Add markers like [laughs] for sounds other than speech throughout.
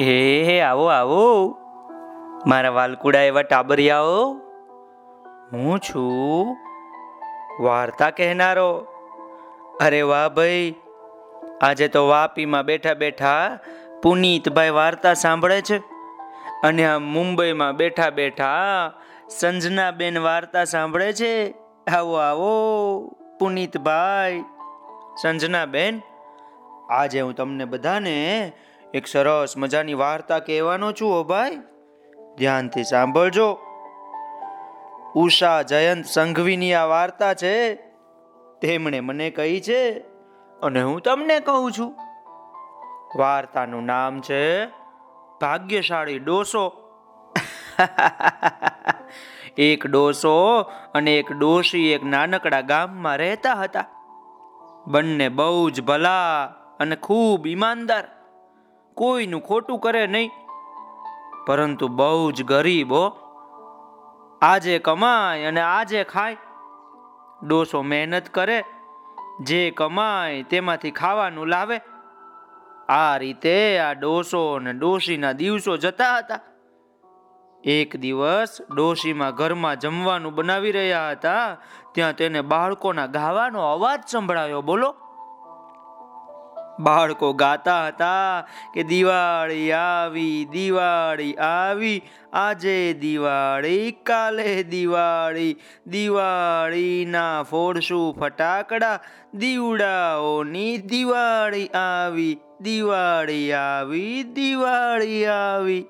એ આવો આવો. મારા વાલકુડા એવા ટાબરિયાઓ. હું છું વાર્તા કહેનારો. અરે વાહ ભાઈ. આજે તો વાપીમાં બેઠા બેઠા પુનીતભાઈ વાર્તા સાંભળે છે. અને આ મુંબઈમાં બેઠા બેઠા સંજનાબેન વાર્તા સાંભળે છે. આવો આવો, પુનીતભાઈ. સંજનાબેન, આજે હું તમને બધાને એક સરસ મજાની વાર્તા કહેવાનો છું હો ભાઈ. ધ્યાનથી સાંભળજો. ઉષા જયંત સંઘવીની આ વાર્તા છે, તેમણે મને કહી છે અને હું તમને કહું છું. વાર્તાનું નામ છે, ભાગ્યશાળી ડોસો. [laughs] એક ડોસો અને એક ડોશી એક નાનકડા ગામમાં રહેતા હતા. બંને બહુ જ ભલા અને ખૂબ ઈમાનદાર. કોઈનું ખોટું કરે નહીં. પરંતુ બહુ જ ગરીબો આજે કમાય અને આજે ખાય. ડોસો મહેનત કરે. જે કમાય તેમાંથી ખાવાનું લાવે. આ રીતે આ ડોસો અને ડોશીના દિવસો જતા હતા. એક દિવસ ડોશીમાં ઘરમાં જમવાનું બનાવી રહ્યા હતા. ત્યાં તેને બાળકોના ગાવાનો અવાજ સંભળાયો. બોલો. બાળકો ગાતા હતા કે દિવાળી આવી દિવાળી આવી, આજે દિવાળી, કાલે દિવાળી, દિવાળીના ફોડશું ફટાકડા, દીવડાઓની દિવાળી આવી દિવાળી આવી દિવાળી આવી.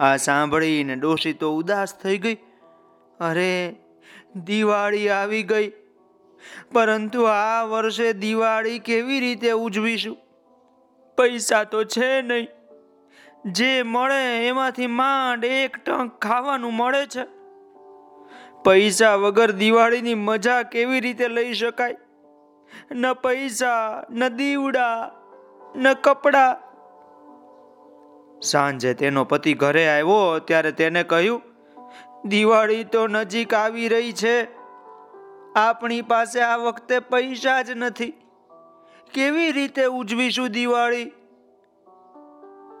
આ સાંભળીને ડોશી તો ઉદાસ થઈ ગઈ. અરે, દિવાળી આવી ગઈ. પરંતુ આ વર્ષે દિવાળી કેવી રીતે ઉજવીશું? પૈસા તો છે નહીં. જે મળે એમાંથી માંડ એક ટંક ખાવાનું મળે છે. પૈસા વગર દિવાળીની મજા કેવી રીતે લઈ શકાય? ન પૈસા, ન દીવડા, ન કપડા. સાંજે તેનો પતિ ઘરે આવ્યો ત્યારે તેને કહ્યું, દિવાળી તો નજીક આવી રહી છે. આપણી પાસે આ વખતે પૈસા જ નથી. કેવી રીતે ઉજવીશું દિવાળી?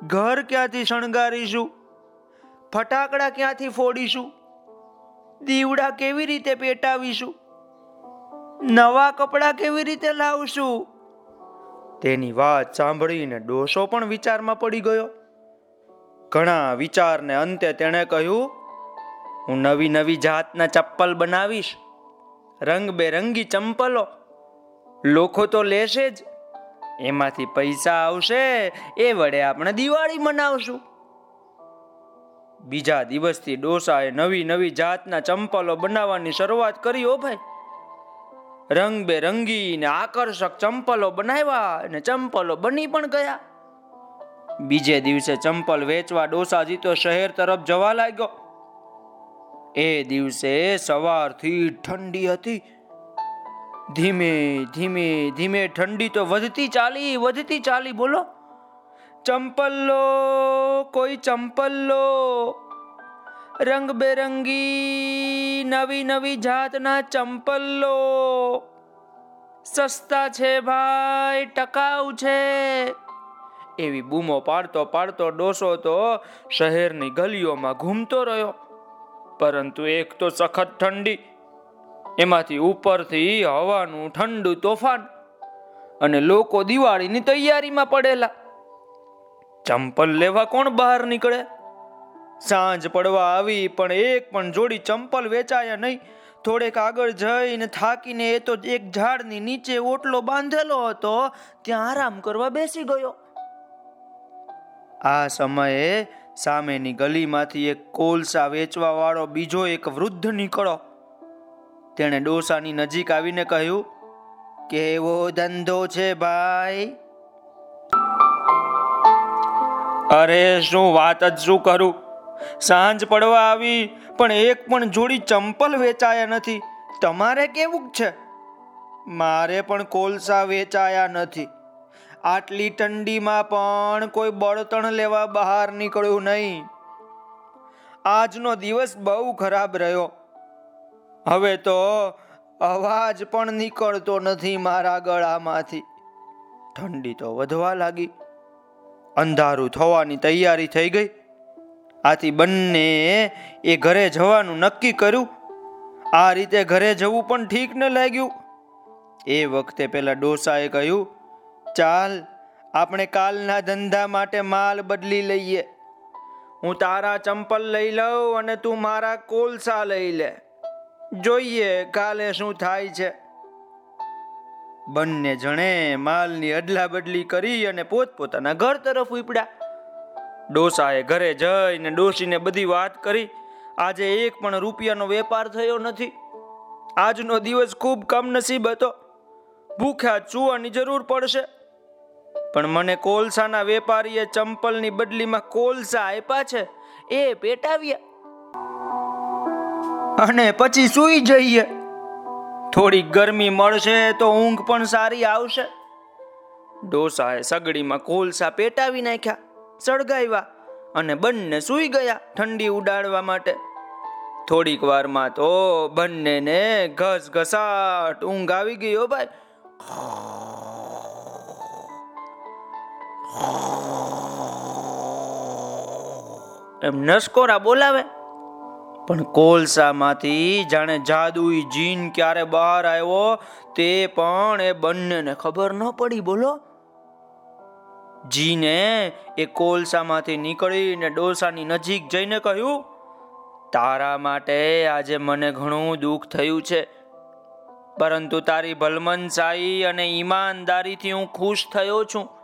ઘર ક્યાંથી શણગારીશું? ફટાકડા ક્યાંથી ફોડીશું? દીવડા કેવી રીતે પેટાવીશું? નવા કપડાં કેવી રીતે લાવશું? તેની વાત સાંભળીને ડોસો પણ વિચારમાં પડી ગયો. ઘણા વિચારને અંતે તેણે કહ્યું, હું નવી નવી જાતના ચપ્પલ બનાવીશ. રંગબેરંગી ચંપલો. લોકો તો લેશે જ. એમાંથી પૈસા આવશે. એ વડે આપણે દિવાળી મનાવશું. બીજા દિવસથી ડોસાએ નવી નવી જાતના ચંપલો બનાવવાની શરૂઆત કરી હો ભાઈ. રંગબેરંગી ને આકર્ષક ચંપલો બનાવ્યા અને ચંપલો બની પણ ગયા. બીજે દિવસે ચંપલ વેચવા ડોસાજી તો શહેર તરફ જવા લાગ્યો. એ દિવસે સવારથી ઠંડી હતી. ધીમે ધીમે ધીમે ઠંડી તો વધતી ચાલી વધતી ચાલી, બોલો. ચંપલ્લો કોઈ ચંપલ્લો રંગબેરંગી નવી નવી જાતના ચંપલ્લો સસ્તા છે ભાઈ, ટકાઉ છે. એવી બૂમો પાડતો પાડતો ડોસો તો શહેરની ગલીઓમાં ઘૂમતો રહ્યો. પરંતુ એક તો સખત ઠંડી, એમાંથી ઉપરથી હવાનું ઠંડુ તોફાન, અને લોકો દિવાળીની તૈયારીમાં પડેલા. ચંપલ લેવા કોણ બહાર નીકળે? સાંજ પડવા આવી, પણ એક પણ જોડી ચંપલ વેચાયા નહીં. થોડેક આગળ જઈને થાકીને એ તો એક ઝાડની નીચે ઓટલો બાંધેલો હતો, ત્યાં આરામ કરવા બેસી ગયો. આ સમયે સામેની ગલીમાંથી એક કોલસા વેચવા વાળો બીજો એક વૃદ્ધ નીકળો. તેણે ડોસાની નજીક આવીને કહ્યું, કેવો ધંધો છે ભાઈ? અરે, શું વાત જ શું કરું? સાંજ પડવા આવી, પણ એક પણ જોડી ચંપલ વેચાયા નથી. તમારે કેવું છે? મારે પણ કોલસા વેચાયા નથી. આટલી ઠંડીમાં પણ કોઈ બળતણ લેવા બહાર નીકળ્યું નહીં. આજનો દિવસ બહુ ખરાબ રહ્યો. હવે તો અવાજ પણ નીકળતો નથી મારા ગળામાંથી. ઠંડી તો વધવા લાગી. અંધારું થવાની તૈયારી થઈ ગઈ. આથી બંને એ ઘરે જવાનું નક્કી કર્યું. આ રીતે ઘરે જવું પણ ઠીક ન લાગ્યું. એ વખતે પેલા ડોસાએ કહ્યું ચાલ, આપણે કાલના ધંધા માટે માલ બદલી લઈએ. હું તારા ચંપલ લઈ લઉં અને તું મારા કોલસા લઈ લે. જોઈએ કાલે શું થાય છે. બંને જણે માલની અદલા બદલી કરી અને પોતપોતાના ઘર તરફ ઉપડ્યા. ડોસાએ ઘરે જઈને ડોસીને બધી વાત કરી. આજે એક પણ રૂપિયાનો વેપાર થયો નથી. આજનો દિવસ ખૂબ કમનસીબ હતો. ભૂખ્યા ચૂવાની જરૂર પડશે. પણ મને કોલસાના વેપારીએ ચંપલની બદલીમાં કોલસા આપ્યા છે. એ પેટાવ્યા અને પછી સૂઈ જઈએ. થોડી ગરમી મળશે તો ઊંઘ પણ સારી આવશે. ડોસાએ સગડીમાં કોલસા પેટાવી નાખ્યા, સળગાવ્યા અને બંને સૂઈ ગયા ઠંડી ઉડાડવા માટે. થોડીક વારમાં તો બંનેને ઘસ ઘસાટ ઊંઘ આવી ગયો ભાઈ. એમ નસકોરા બોલાવે? પણ કોલસામાંથી જાણે જાદુઈ જીન ક્યારે બહાર આવ્યો તે પણ એ બંનેને ખબર ન પડી, બોલો. જીને એ કોલસામાંથી નીકળીને ડોસાની નજીક જઈને કહ્યું, તારા માટે આજે મને ઘણું દુઃખ થયું છે. પરંતુ તારી ભલમનસાઈ અને ઈમાનદારીથી હું ખુશ થયો છું.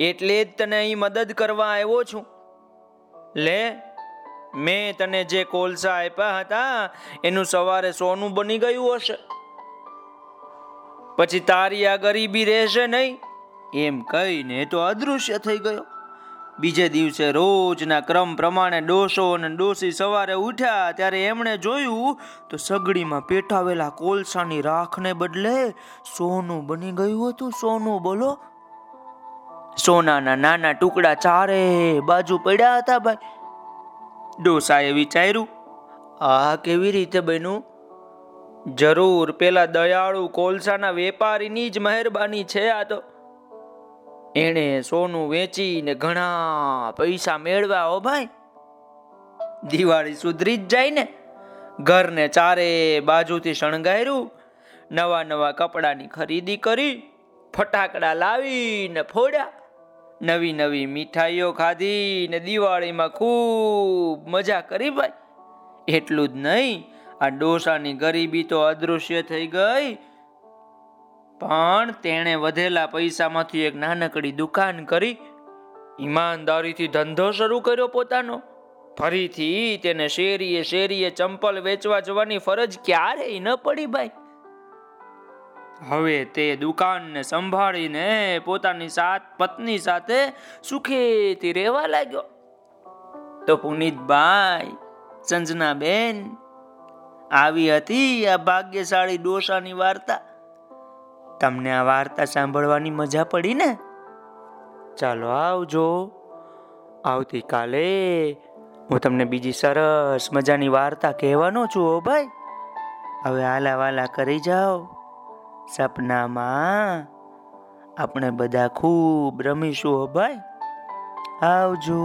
એટલે જ તને અહીં મદદ કરવા આવ્યો છું. લે, મેં તને જે કોલસા આપ્યા હતા, એનું સવારે સોનું બની ગયું હશે. પછી તારી આ ગરીબી રહેશે નહીં. એમ કહીને તો અદૃશ્ય થઈ ગયો. બીજે દિવસે રોજના ક્રમ પ્રમાણે ડોસો અને ડોસી સવારે ઉઠ્યા, ત્યારે એમણે જોયું તો સગડીમાં પેટાવેલા કોલસાની રાખને બદલે સોનું બની ગયું હતું. સોનું બોલો સોનાના નાના ટુકડા ચારે બાજુ પડ્યા હતા ભાઈ. ડોસાએ વિચાર્યું, આ કેવી રીતે બન્યું? જરૂર પેલા દયાળુ કોલસાના વેપારીની જ મહેરબાની છે આ તો. એણે સોનું વેચીને ઘણા પૈસા મેળવ્યા હો ભાઈ. દિવાળી સુધરી જ જાય ને. ઘરને ચારે બાજુથી શણગાર્યું, નવા નવા કપડાની ખરીદી કરી, ફટાકડા લાવીને ફોડ્યા. નવી નવી મીઠાઈઓ ખાધી ને દિવાળીમાં ખૂબ મજા કરી ભાઈ. એટલું જ નહીં, આ ડોસાની ગરીબી તો અદૃશ્ય થઈ ગઈ. પણ તેણે વધેલા પૈસામાંથી એક નાનકડી દુકાન કરી. ઈમાનદારીથી ધંધો શરૂ કર્યો પોતાનો. ફરીથી તેને શેરીએ શેરીએ ચંપલ વેચવા જવાની ફરજ ક્યારેય ન પડી ભાઈ. હવે તે દુકાનને સંભાળીને પોતાની સાત પત્ની સાથે સુખેથી રહેવા લાગ્યો. તો પુનિતભાઈ, સંજનાબેન આવી હતી આ ભાગ્યશાળી ડોસાની વાર્તા. તમને આ વાર્તા સાંભળવાની મજા પડી ને? ચાલો આવજો. આવતીકાલે હું તમને બીજી સરસ મજાની વાર્તા કહેવાનો છું હો ભાઈ. હવે આલા વાલા કરી જાઓ. સપનામાં આપણે બધા ખૂબ રમીશું ભાઈ. આવજો.